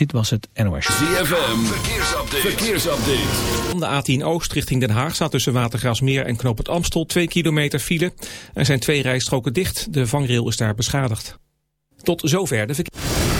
Dit was het NOS. ZFM, verkeersupdate. verkeersupdate. Om de A10 Oost richting Den Haag staat tussen Watergraafsmeer en Knoop het Amstel 2 kilometer file. Er zijn twee rijstroken dicht, de vangrail is daar beschadigd. Tot zover de verkeer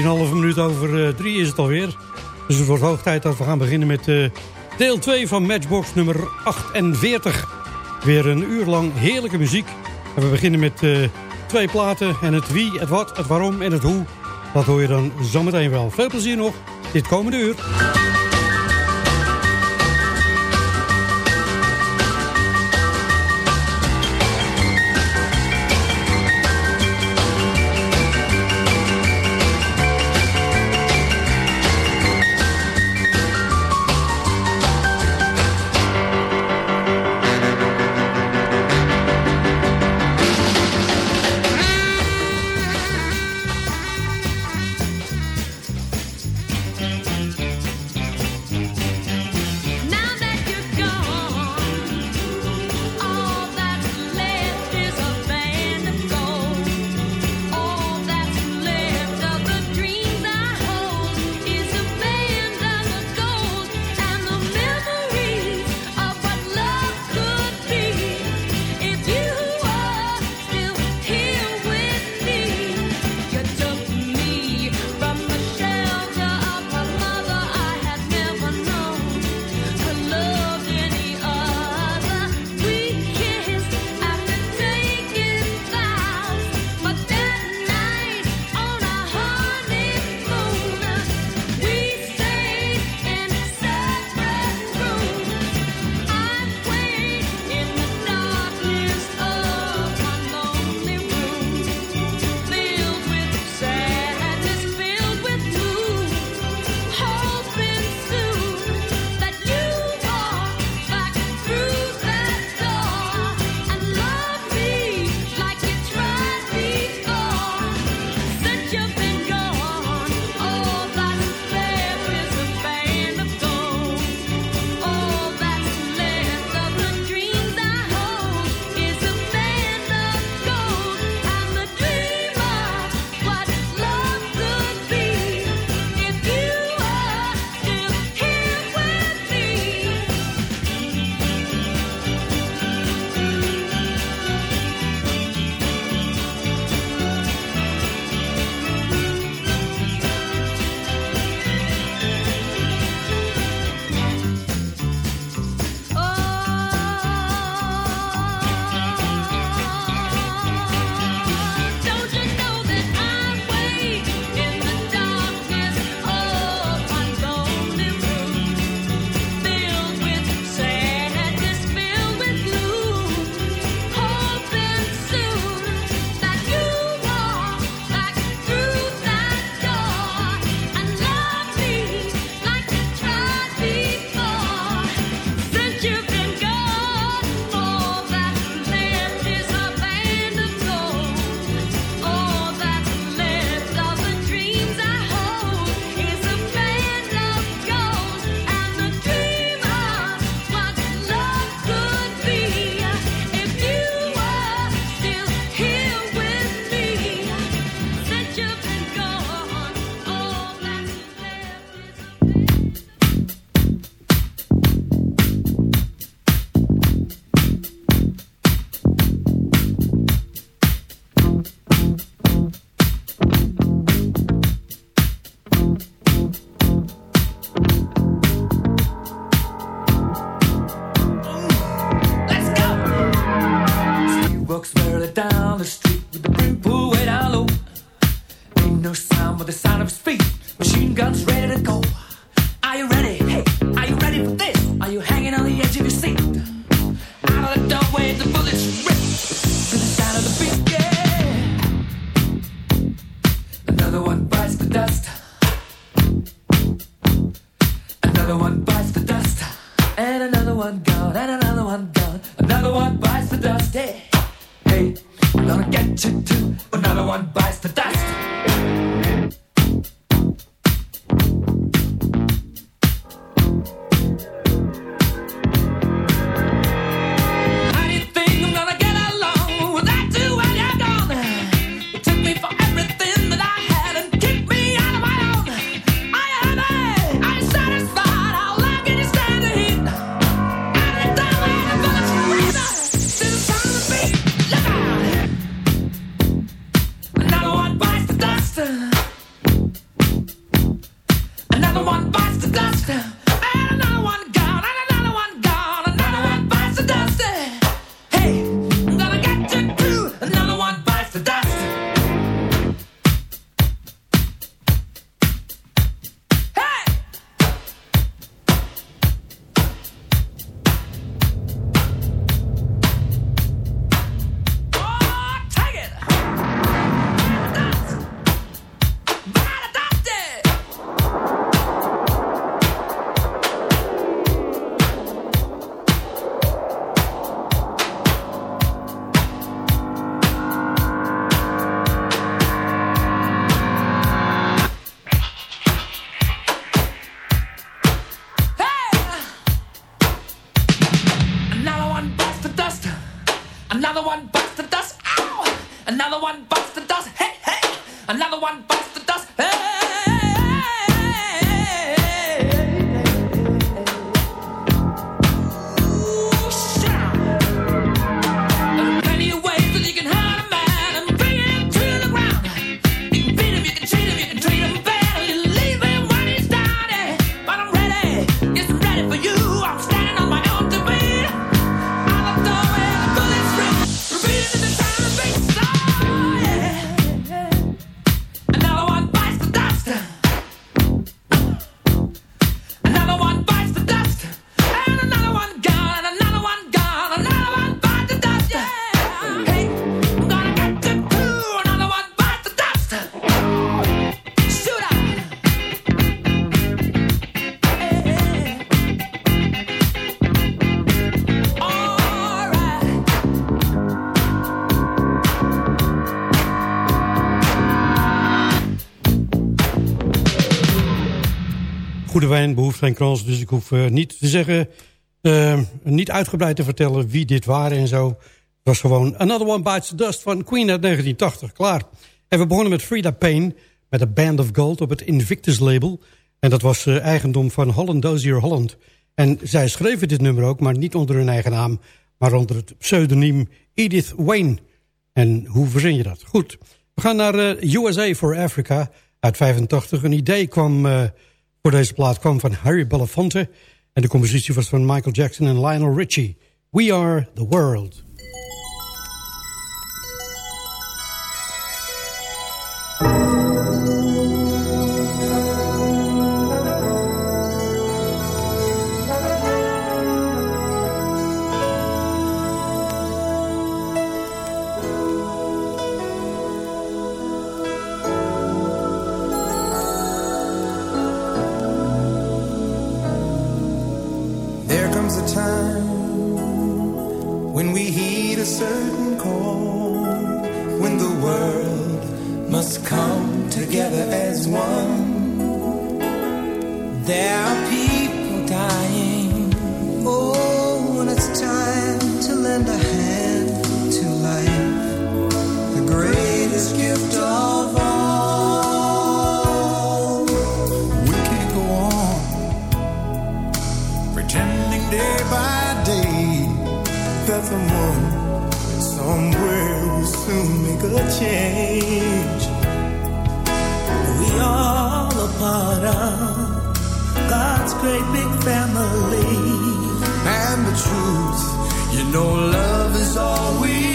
4,5 minuut over 3 is het alweer. Dus het wordt hoog tijd dat we gaan beginnen met uh, deel 2 van Matchbox nummer 48. Weer een uur lang heerlijke muziek. En we beginnen met uh, twee platen en het wie, het wat, het waarom en het hoe. Dat hoor je dan zometeen wel. Veel plezier nog dit komende uur. De wijn behoeft geen krans, dus ik hoef eh, niet te zeggen... Eh, niet uitgebreid te vertellen wie dit waren en zo. Het was gewoon Another One Bites the Dust van Queen uit 1980. Klaar. En we begonnen met Frida Payne, met een Band of Gold op het Invictus label. En dat was eh, eigendom van Holland Dozier Holland. En zij schreven dit nummer ook, maar niet onder hun eigen naam... maar onder het pseudoniem Edith Wayne. En hoe verzin je dat? Goed. We gaan naar USA for Africa uit 85. Een idee kwam voor deze plaat kwam van Harry Belafonte... en de compositie was van Michael Jackson en Lionel Richie. We are the world. make a change. We all a part of God's great big family. And the truth, you know, love is all we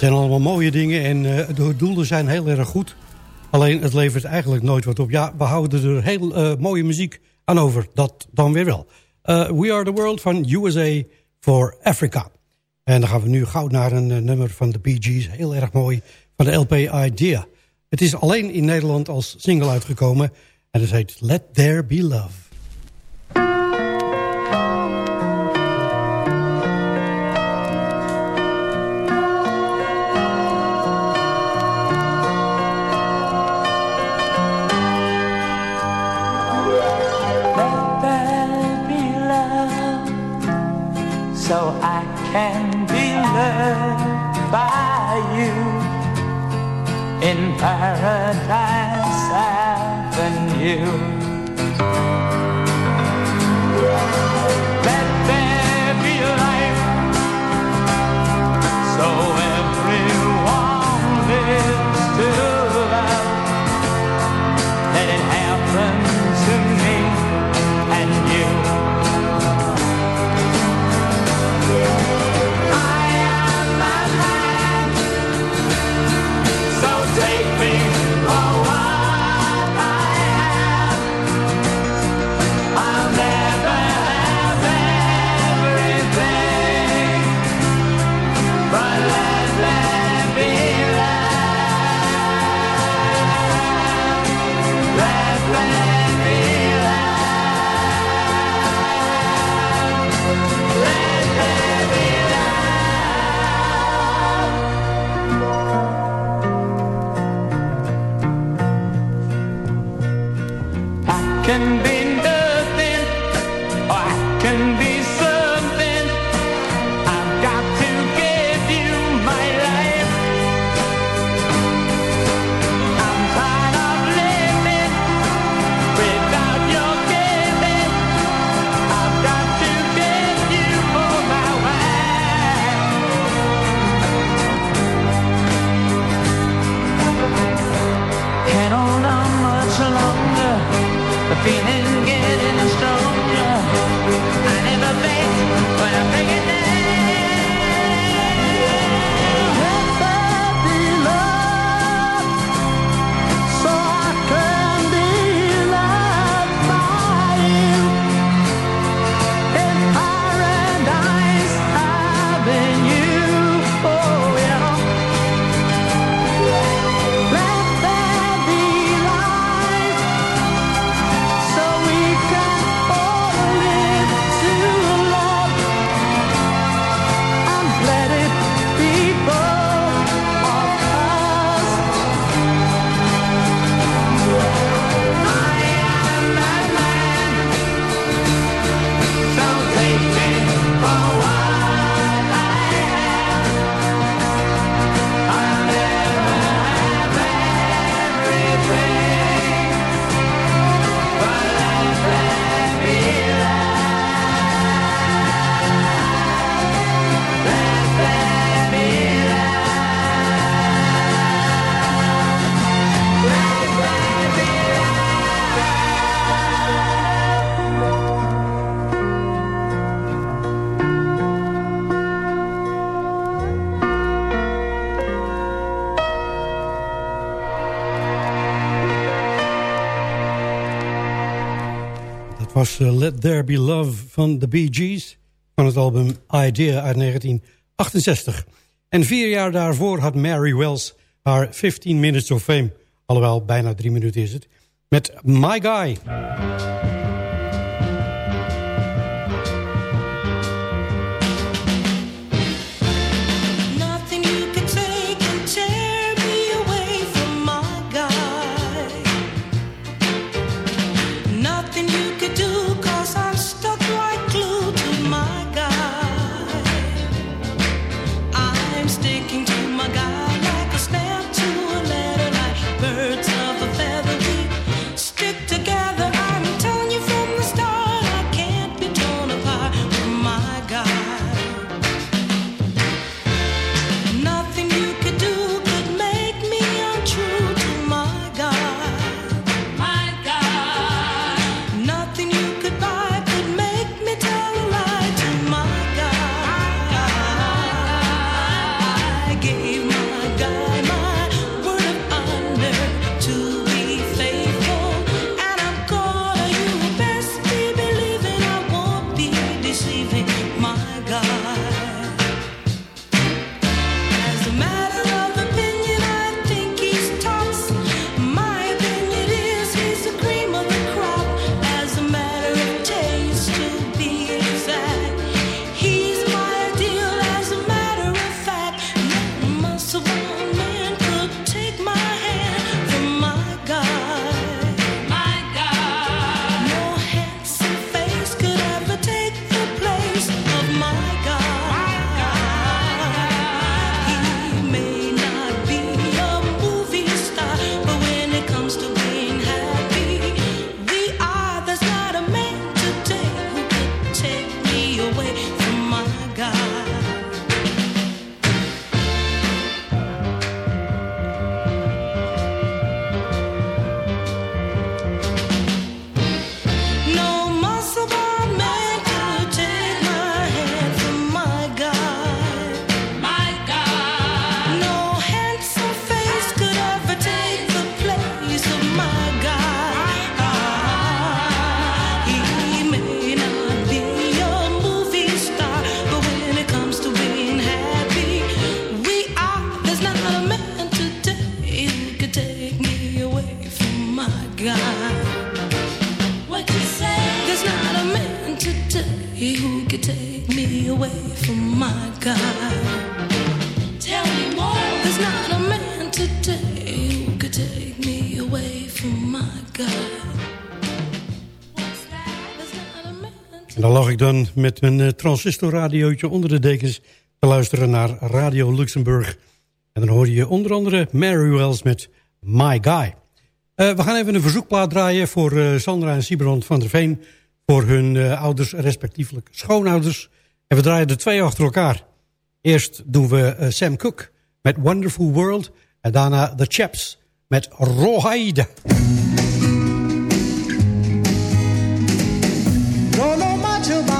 zijn allemaal mooie dingen en eh, de doelen zijn heel erg goed. Alleen het levert eigenlijk nooit wat op. Ja, we houden er heel eh, mooie muziek aan over. Dat dan weer wel. Uh, We Are The World van USA for Africa. En dan gaan we nu gauw naar een nummer van de Bee Gees. Heel erg mooi, van de LP Idea. Het is alleen in Nederland als single uitgekomen. En het heet Let There Be Love. Can be loved by you in Paradise Avenue. Was eh, Let There Be Love van de Bee Gees... van het album Idea uit 1968. En vier jaar daarvoor had Mary Wells haar 15 Minutes of Fame... alhoewel bijna drie minuten is het... met My Guy. Met mijn eh, transistorradiootje onder de dekens te luisteren naar Radio Luxemburg. En dan hoorde je onder andere Mary Wells met My Guy. Eh, we gaan even een verzoekplaat draaien voor eh, Sandra en Sibrand van der Veen... voor hun ouders, respectievelijk schoonouders. En we draaien er twee achter elkaar. Eerst doen we Sam Cooke met Wonderful World... en daarna The Chaps met about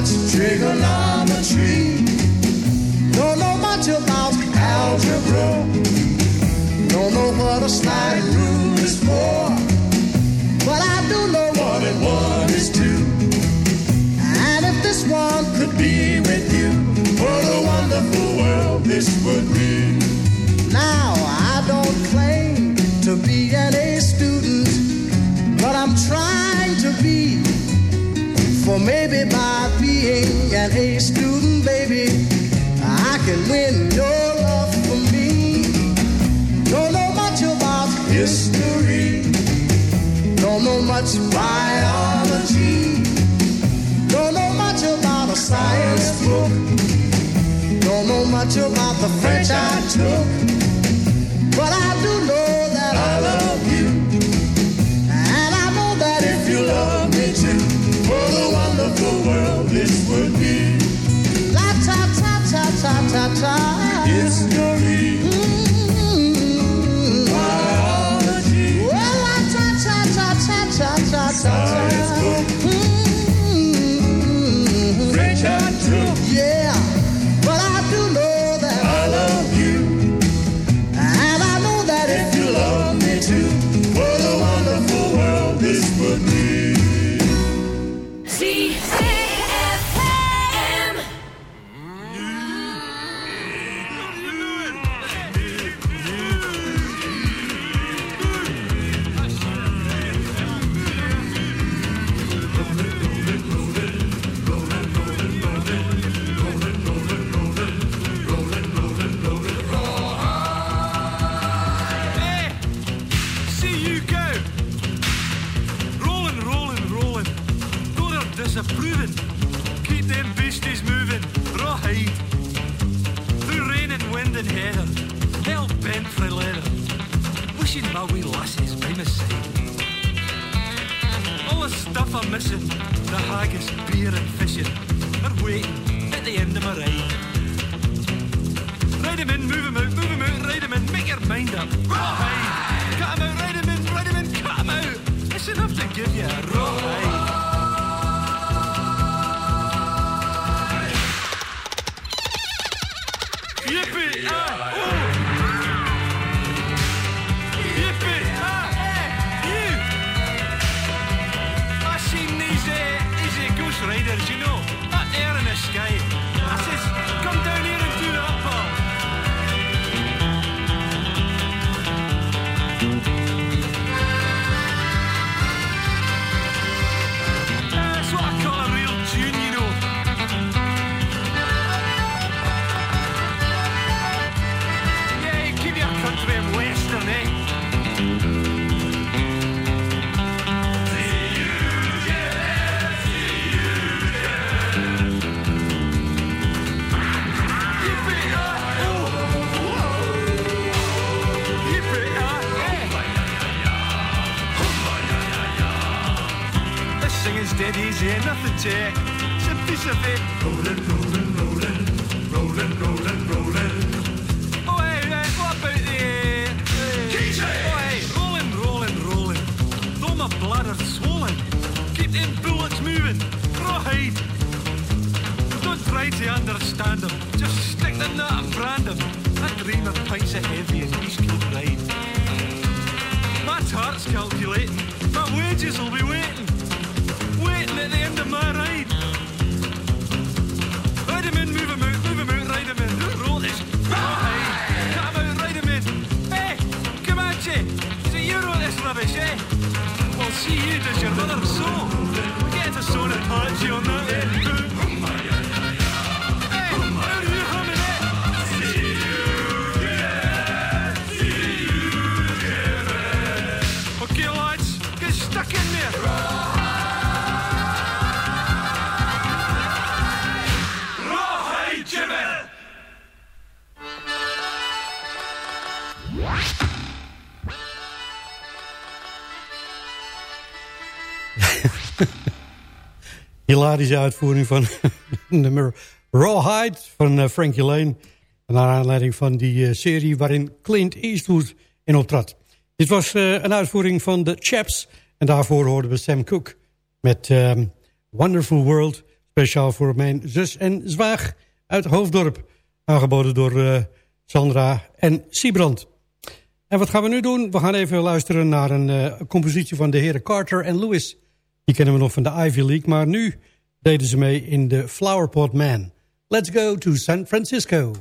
Much trigonometry. Don't know much about algebra. Don't know what a sliding rule is for. But I do know one and one is two. And if this one could be with you, what a wonderful world this would be. Now, I don't claim to be an A student, but I'm trying to be. For maybe by being an A student, baby, I can win your love for me. Don't know much about history. Don't know much biology. Don't know much about a science book. Don't know much about the French I took. But I do know ta ta ta hilarische uitvoering van nummer Rawhide van eh, Frankie Lane. Naar aanleiding van die eh, serie waarin Clint Eastwood in optrad. Dit was eh, een uitvoering van The Chaps. En daarvoor hoorden we Sam Cooke met ehm, Wonderful World. Speciaal voor mijn zus en zwaag uit Hoofddorp. Aangeboden door Sandra en Siebrand. En wat gaan we nu doen? We gaan even luisteren naar een compositie van de heren Carter en Lewis... Die kennen we nog van de Ivy League, maar nu deden ze mee in de Flowerpot Man. Let's go to San Francisco.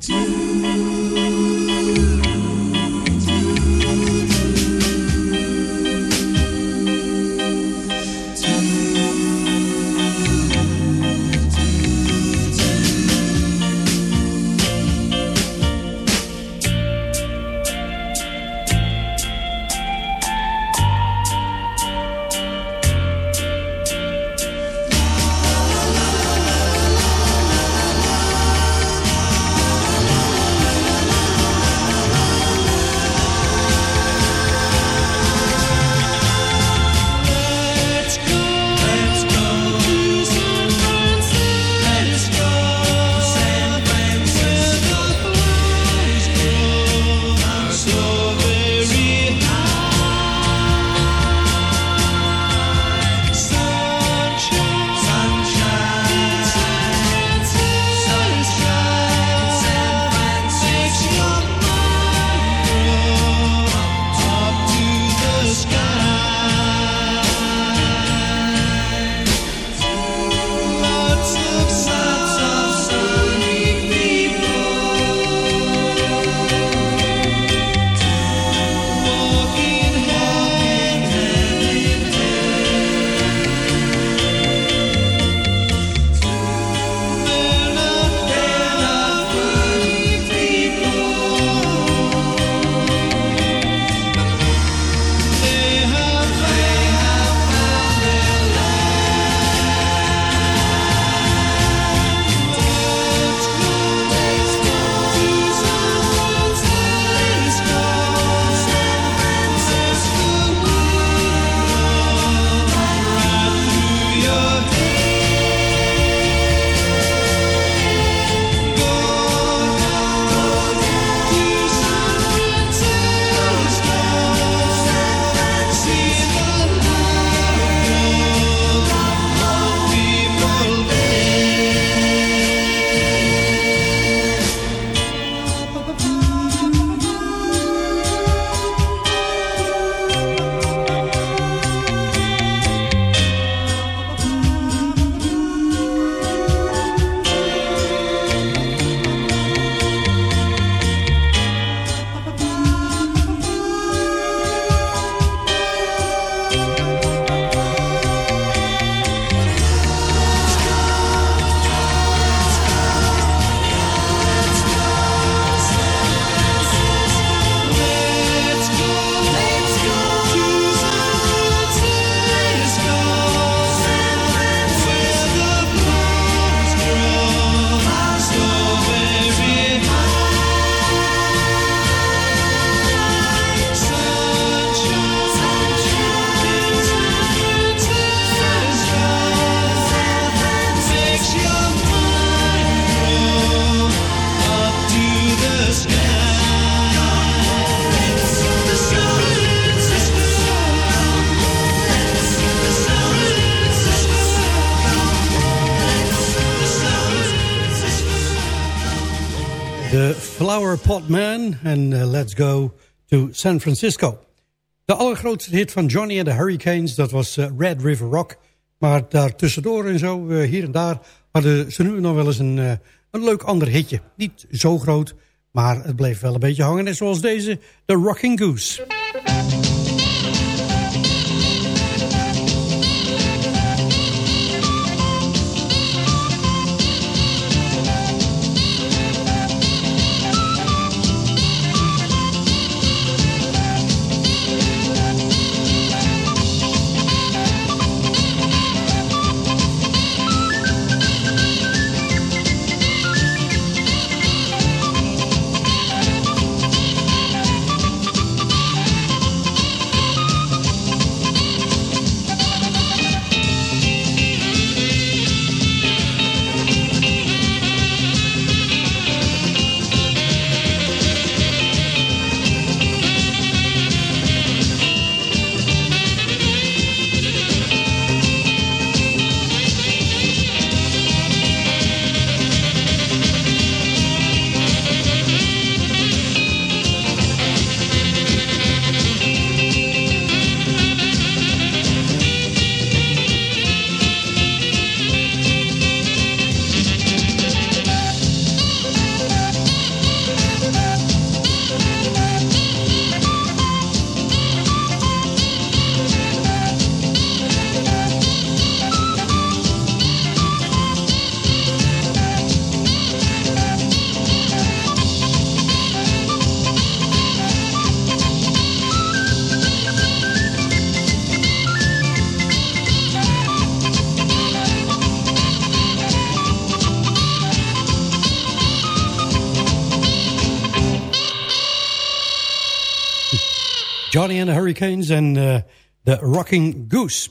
De Flower Pot Man en eh, Let's Go to San Francisco. De allergrootste hit van Johnny and the Hurricanes, dat was eh, Red River Rock. Maar daar tussendoor en zo, eh, hier en daar, hadden ze nu nog wel eens een, een leuk ander hitje. Niet zo groot, maar het bleef wel een beetje hangen. Net zoals deze, The Rocking Goose. Johnny and the Hurricanes en eh, The Rocking Goose.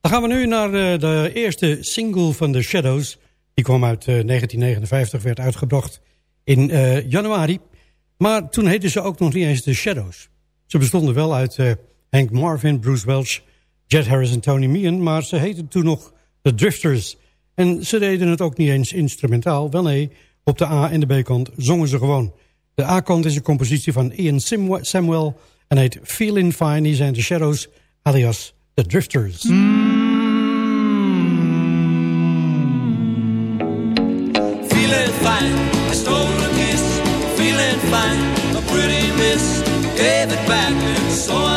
Dan gaan we nu naar eh, de eerste single van The Shadows. Die kwam uit eh, 1959, werd uitgebracht in eh, januari. Maar toen heette ze ook nog niet eens The Shadows. Ze bestonden wel uit eh, Hank Marvin, Bruce Welch, Jet Harris en Tony Meehan... maar ze heetten toen nog The Drifters. En ze deden het ook niet eens instrumentaal. Wel nee, op de A- en de B-kant zongen ze gewoon. De A-kant is een compositie van Ian Samuel... en heet Feelin' Fine. Die zijn The Shadows, alias The Drifters. Hmm. Feeling fine, I stole a kiss. Feeling fine, a pretty miss. Gave it back, and so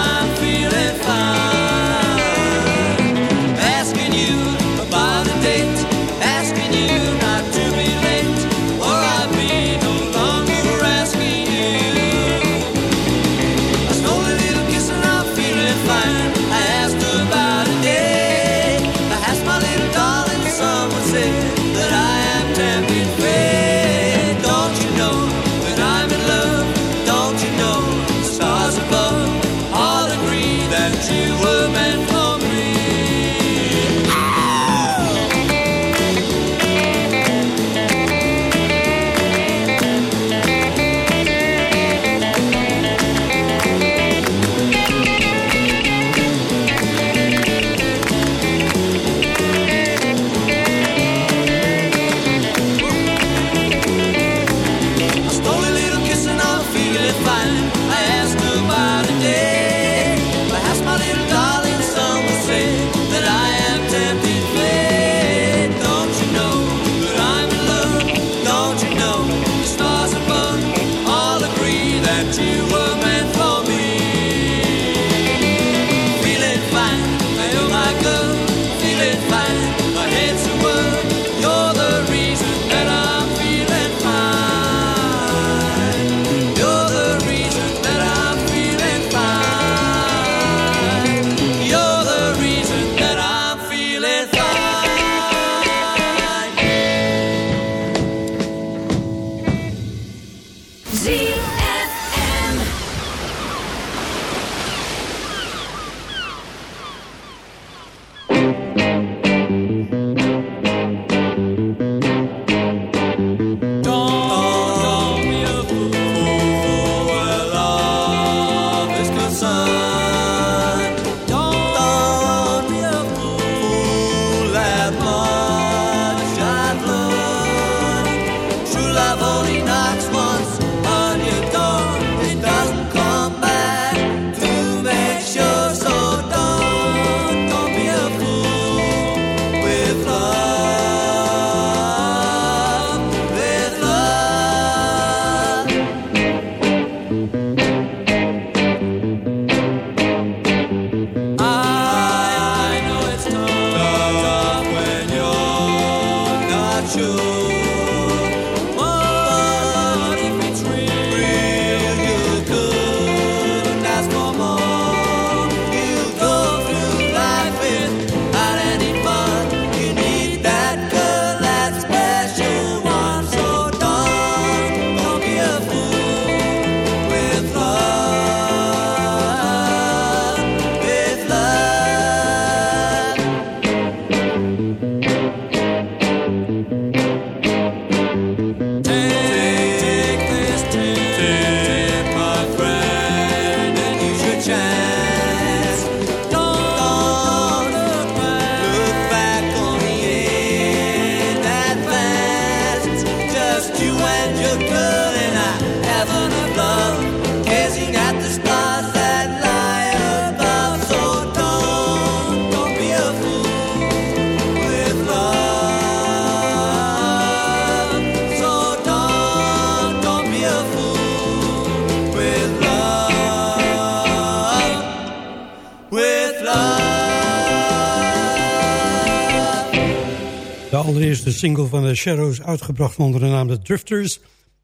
single van de Shadows uitgebracht onder de naam The Drifters.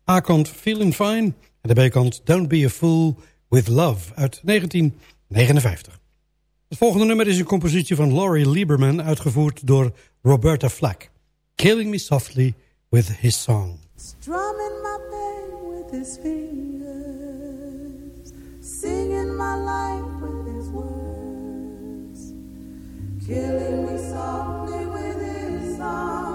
A-kant Feeling Fine en de B-kant Don't Be a Fool with Love uit 1959. Het volgende nummer is een compositie van Laurie Lieberman uitgevoerd door Roberta Flack. Killing Me Softly with His Song. Strumming my pain with his fingers Singing my life with his words Killing me softly with his song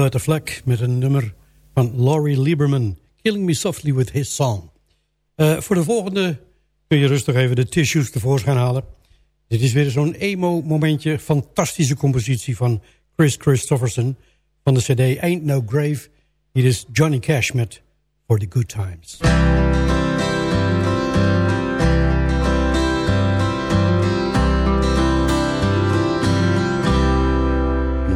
Roberta Flack met een nummer van Laurie Lieberman. Killing Me Softly With His Song. Eh, voor de volgende kun je rustig even de tissues tevoorschijn halen. Dit is weer zo'n emo momentje. Fantastische compositie van Chris Christofferson. Van de cd Ain't No Grave. Hier is Johnny Cash met For The Good Times.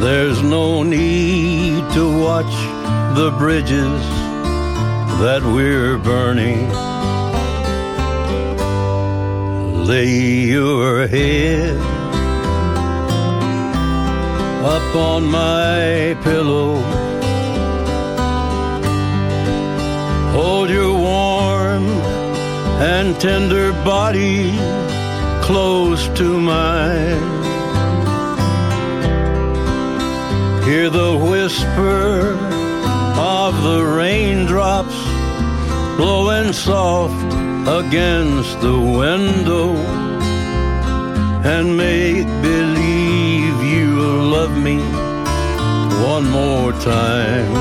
There's no need to watch the bridges that we're burning. Lay your head up on my pillow. Hold your warm and tender body close to mine. Hear the whisper of the raindrops blowing soft against the window and make believe you'll love me one more time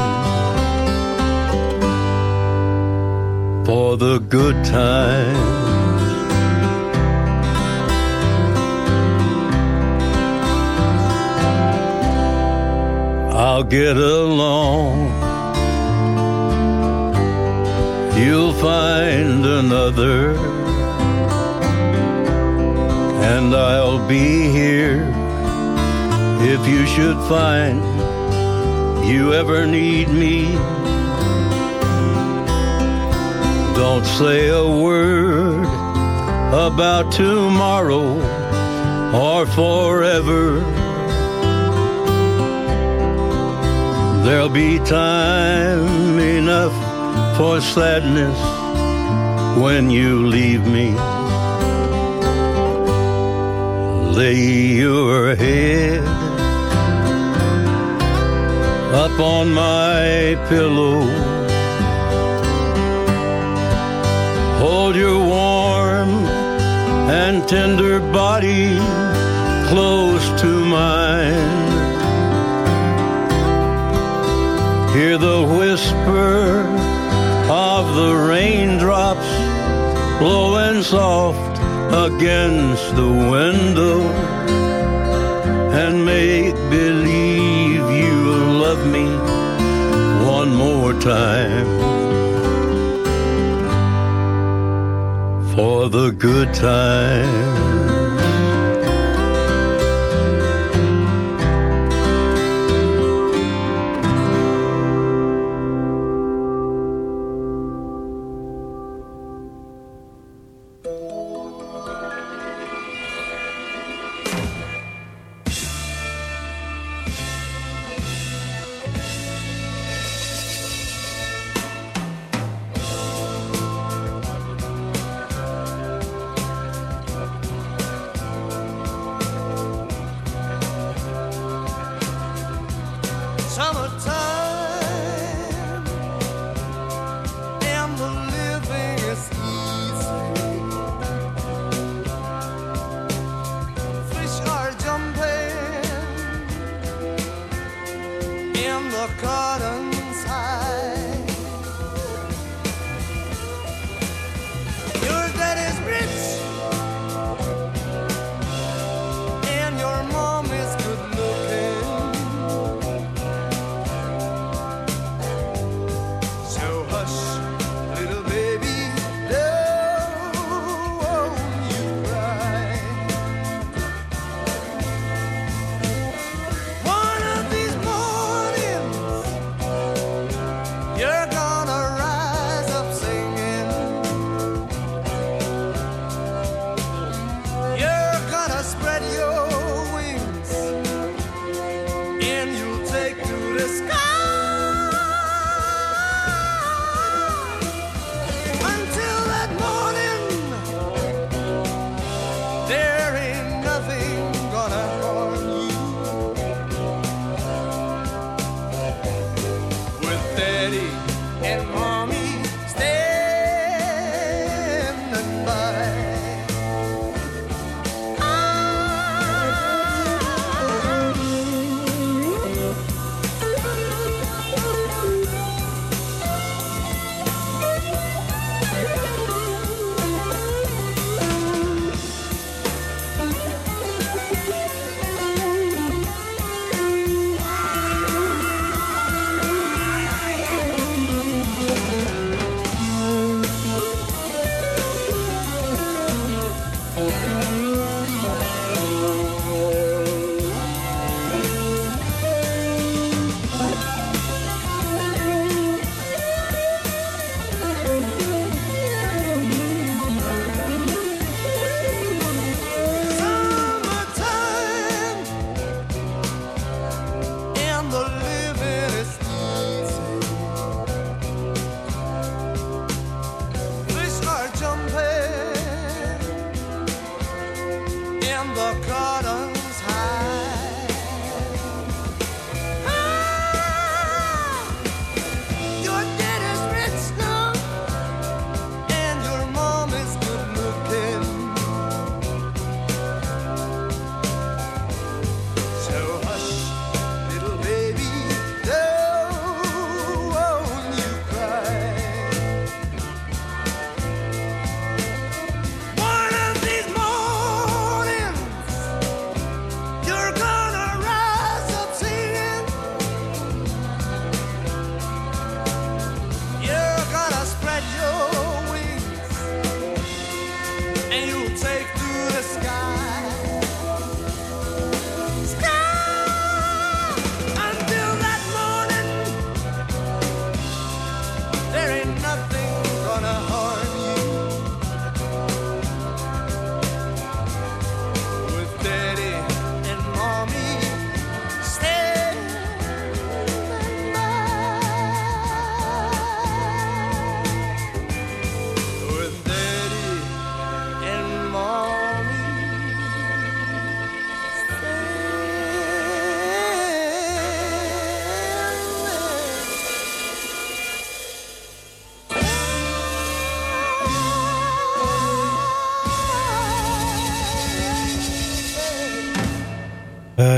for the good times. I'll get along. You'll find another, and I'll be here if you should find you ever need me. Don't say a word about tomorrow or forever. There'll be time enough for sadness when you leave me. Lay your head up on my pillow. Hold your warm and tender body close to mine. Hear the whisper of the raindrops blowing soft against the window and make believe you'll love me one more time for the good time.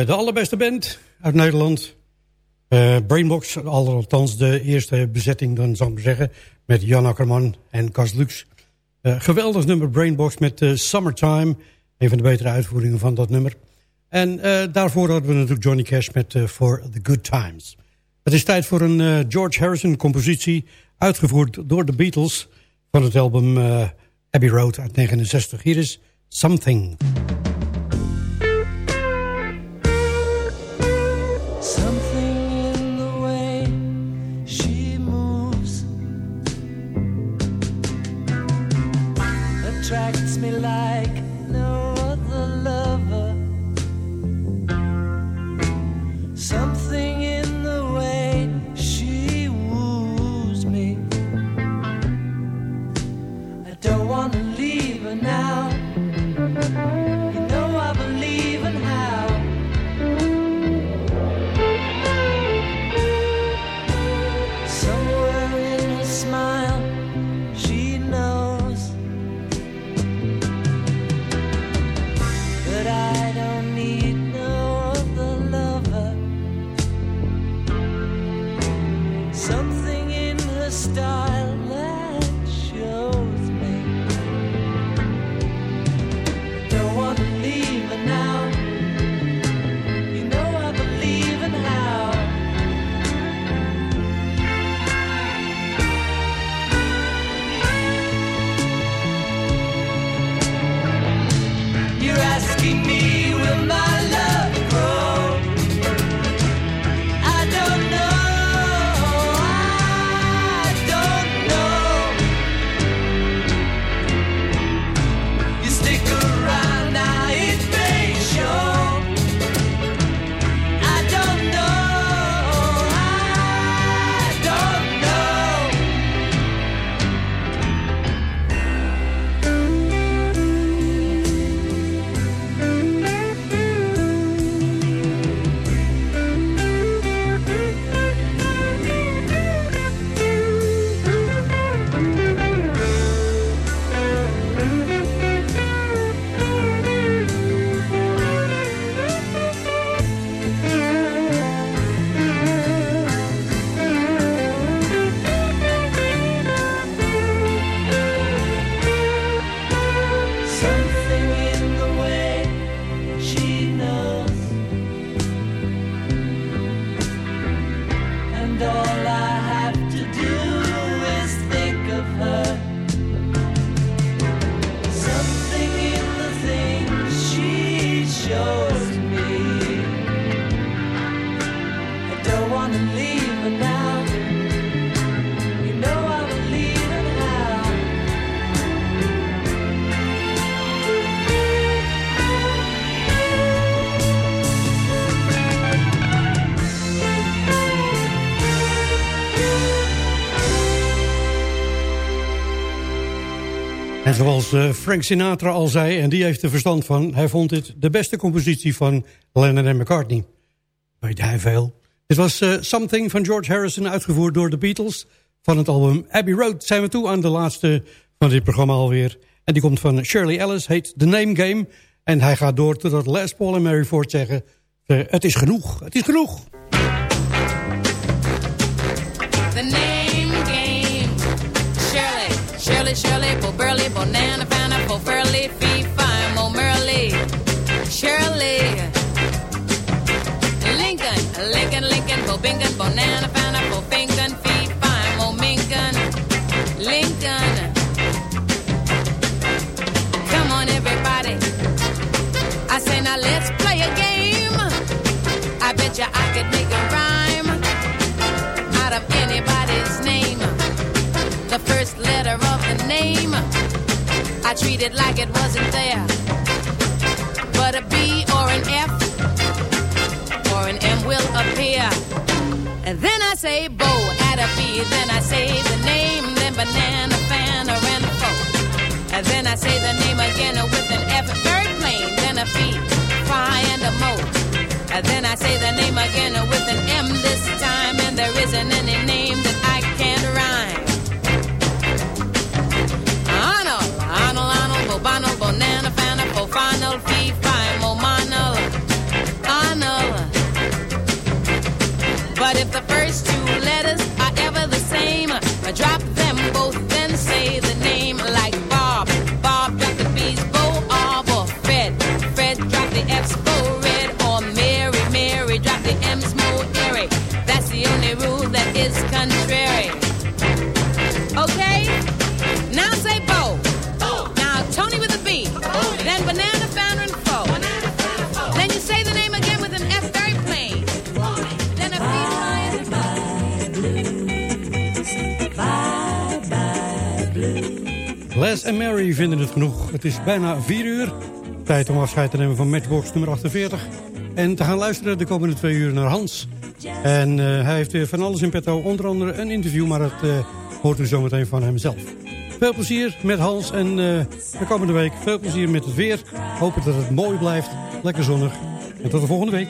De allerbeste band uit Nederland. Eh, Brainbox, althans de eerste bezetting dan zou ik zeggen. Met Jan Akkerman en Cas Lux. Eh, geweldig nummer Brainbox met eh, Summertime. Een van de betere uitvoeringen van dat nummer. En eh, daarvoor hadden we natuurlijk Johnny Cash met eh, For the Good Times. Het is tijd voor een eh, George Harrison compositie. Uitgevoerd door de Beatles. Van het album eh, Abbey Road uit 69. Hier is. Something eh, Frank Sinatra al zei, en die heeft er verstand van... hij vond dit de beste compositie van Lennon en McCartney. Weet hij veel. Dit was eh, Something van George Harrison, uitgevoerd door de Beatles... van het album Abbey Road zijn we toe aan de laatste van dit programma alweer. En die komt van Shirley Ellis, heet The Name Game... en hij gaat door totdat Les Paul en Mary Ford zeggen... eh, het is genoeg, het is genoeg. The name game. Shirley, Shirley, Shirley, Bo Burley, I treat it like it wasn't there. But a B or an F or an M will appear. And then I say Bo, add a B, then I say the name, then banana, fan, or and foe. And then I say the name again with an F, third plane, then a P, Phi, and a Mo. And then I say the name again with an M this time, and there isn't any en Mary vinden het genoeg. Het is bijna 4 uur. Tijd om afscheid te nemen van Matchbox nummer 48. En te gaan luisteren de komende twee uur naar Hans. En eh, hij heeft weer van alles in petto. Onder andere een interview, maar dat eh, hoort u zometeen van hemzelf. Veel plezier met Hans en eh, de komende week. Veel plezier met het weer. Hopen dat het mooi blijft. Lekker zonnig. En tot de volgende week.